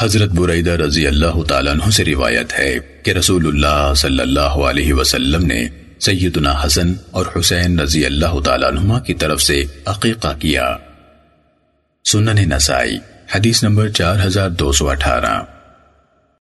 حضرت بریدہ رضی اللہ تعالیٰ عنہ سے روایت ہے کہ رسول اللہ صلی اللہ علیہ وسلم نے سیدنا حسن اور حسین رضی اللہ تعالیٰ عنہ کی طرف سے عقیقہ کیا۔ سنن نسائی، حدیث نمبر چار ہزار دو سو اٹھارہ۔